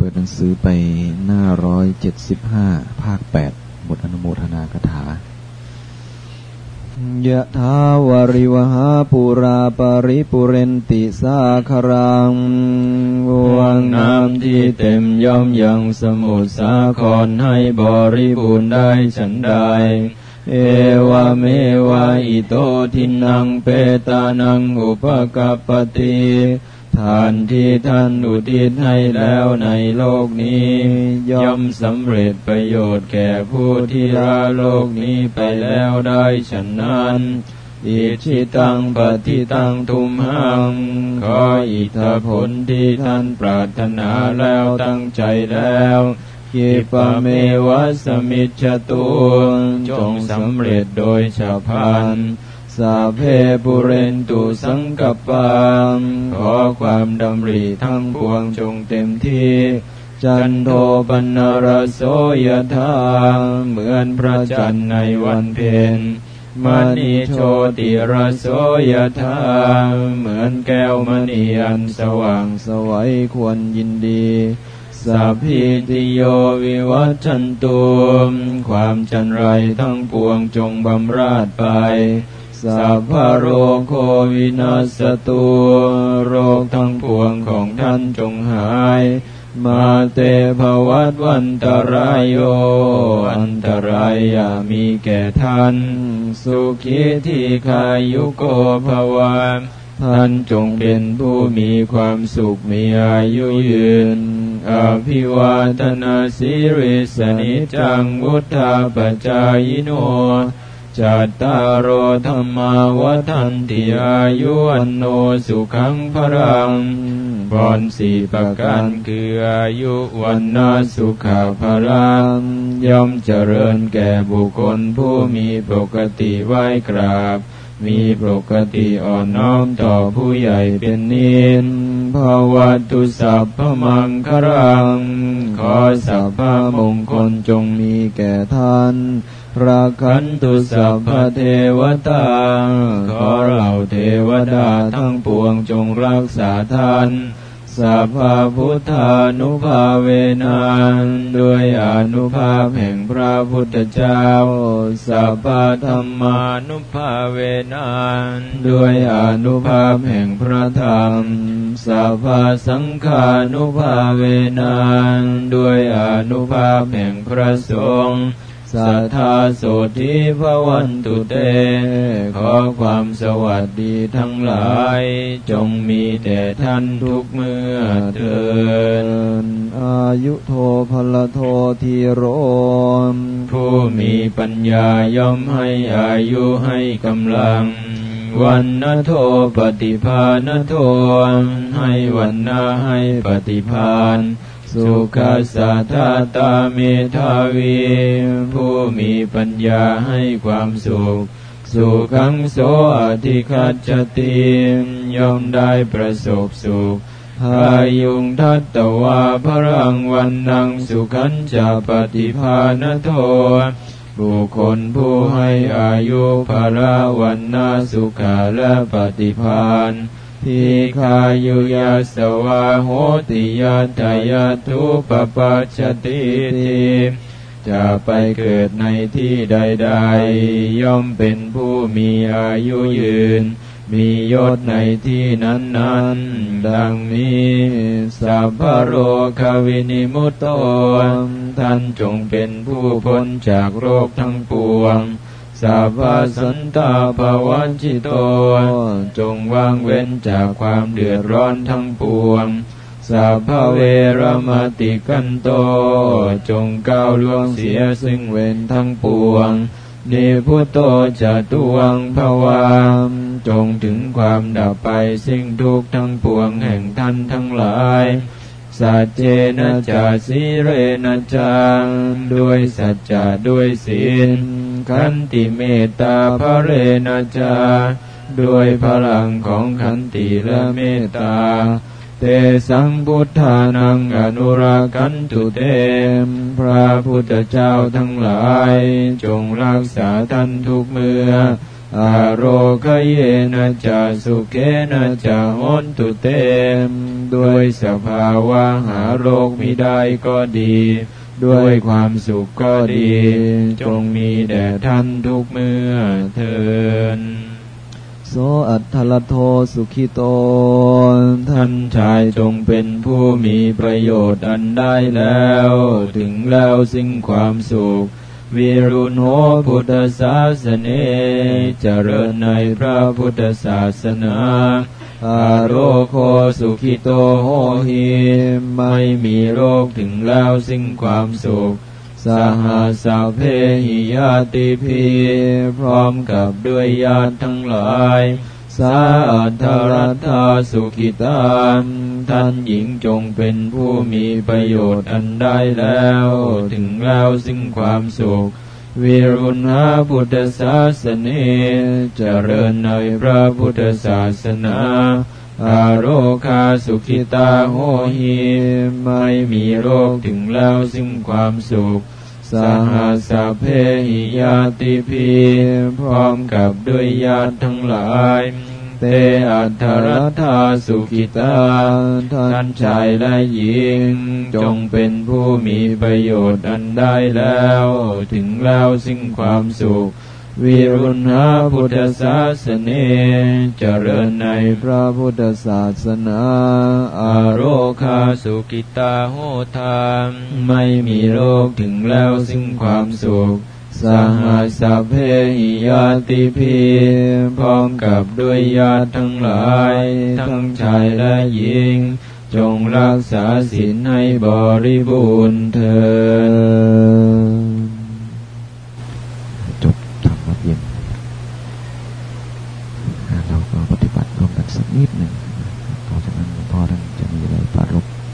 เปิดหนังสือไปหน้าร้อยเจ็ดสิบห้าภาคแปดบทอนุโมทนากถายะทาวริวหาปุราปริปุเรนติสาครังวังน้ำที่เต็มย่อมยังสมุทรสาครให้บริบูรณ์ได้ฉันใดเอวเมวาอิโตทินังเปตานังอุปกัปปติทานที่ท่านอุทิศให้แล้วในโลกนี้ ย่อมสำเร็จประโยชน์แก่ผู้ที่ราโลกนี้ไปแล้วได้ฉะนั้นอิชิตังปฏิตังทุมหัง ขออิทธผลที่ท่านปรารถนาแล้วตั้งใจแล้วกิปะเมวะสมิจตุจงสำเร็จโดยชาพัน สาเพปุเรนตุสังกปังขอความดำริทั้งปวงจงเต็มที่จันโทปนรโสยธาเหมือนพระจันทร์ในวันเพ็ญมณีโชติรโสยธาเหมือนแก้วมณีอันสว่างสวัยควรยินดีสัพพิติโยวิวัชันตุความจันไรทั้งปวงจงบำราดไป สัพพโรโควินาสตุโรคทั้งปวงของท่านจงหาย มาเตภวัตวันตรายโย อันตรายอย่ามีแก่ท่าน สุขีที่ขายุโกภวาท่านจงเป็นผู้มีความสุขมีอายุยืน อภิวาทนาสิริสนิจังวุธาปจายโน จัตตารโอธรรมาวันติอายุวันโนสุขังพรังบอนสี่ประการคืออายุวันนาสุขาพรังย่อมเจริญแก่บุคคลผู้มีปกติไหวกราบ มีปกติอ่อนน้อมต่อผู้ใหญ่เป็นนินภาวตุสัพพมังครัง ขอสัพพมงคลจงมีแก่ท่าน ราคันตุสัพพเทวตา ขอเราเทวดาทั้งปวงจงรักษาท่านสัพพพุทธานุภาเวนานด้วยอนุภาพแห่งพระพุทธเจ้า สัพพธรรมานุภาเวนานด้วยอนุภาพแห่งพระธรรม สัพพสังฆานุภาเวนานด้วยอนุภาพแห่งพระสงฆ์ สัทธาโสธิภวันตุเต ขอความสวัสดีทั้งหลาย จงมีแต่ท่านทุกเมื่อเทินอายุโทพลโททีโรมผู้มีปัญญาย่อมให้อายุให้กำลังวันนโทปฏิภาณโทให้วันนาให้ปฏิภาณ สุขัสสะทาตาเมทาวีผู้มีปัญญาให้ความสุข สุขังโสอธิคัจติย่อมได้ประสบสุขพายุงทัตตวาพรังวันนังสุขันจะปฏิภาณโทบุคคลผู้ให้อายุภาราวันนาสุขาและปฏิภาณ ทิคายุยาสวาโหติยาตายาทุปปัจติทิจะไปเกิดในที่ใดๆ ย่อมเป็นผู้มีอายุยืน มียศในที่นั้นๆ ดังนี้สัพพโรควินิมุตโตท่านจงเป็นผู้พ้นจากโรคทั้งปวง สัพพสันตาภวันจิโต จงวางเว้นจากความเดือดร้อนทั้งปวงสัพพเวรมติกันโต จงก้าวล่วงเสียซึ่งเว้นทั้งปวงนิพุโตจะตวงภวามจงถึงความดับไปสิ่งทุกทั้งปวงแห่งท่านทั้งหลายสัจเจนะจาสิเรนะจังด้วยสัจจะด้วยศีล ขันติเมตตาภเรนะจาด้วยพลังของขันติและเมตตา เตสังพุทธานังอนุรากันตุเตมพระพุทธเจ้าทั้งหลาย จงรักษาท่านทุกเมื่ออโรคเยนะจะสุเกนะจะหนตุเตมด้วยสภาวะหาโรคมิได้ก็ดี ด้วยความสุขก็ดี จงมีแด่ท่านทุกเมื่อเทินโสอัตทลโทสุขิโต ท่านชายจงเป็นผู้มีประโยชน์อันได้แล้ว ถึงแล้วสิ่งความสุข วิรุณโหพุทธศาสเนเจริญในพระพุทธศาสนา อาโรโคสุขิโตโหหิไม่มีโรคถึงแล้วสิ่งความสุข สหสาเพหิยาติพีพร้อมกับด้วยญาติทั้งหลาย สาอัทรัตาสุขิตามท่านหญิงจงเป็นผู้มีประโยชน์อันได้แล้ว ถึงแล้วสิ่งความสุข วิรุณหาพุทธศาสเนเจริญในพระพุทธศาสนาอาโรคาสุขิตาโหหิไม่มีโรคถึงแล้วซึ่งความสุข สหัสเพหิยาติพีพร้อมกับด้วยญาติทั้งหลาย เตอัทธรัธาสุขิตาท่านชายและหญิง จงเป็นผู้มีประโยชน์อันได้แล้ว ถึงแล้วสิ่งความสุขวิรุณหาพุทธศาสเนเจริญในพระพุทธศาสนา อาโรคาสุกิตาโหธามไม่มีโรคถึงแล้วซึ่งความสุข สหสเพหิยติพีพร้อมกับด้วยญาติทั้งหลาย ทั้งชายและหญิง จงรักษาศีลให้บริบูรณ์เถิด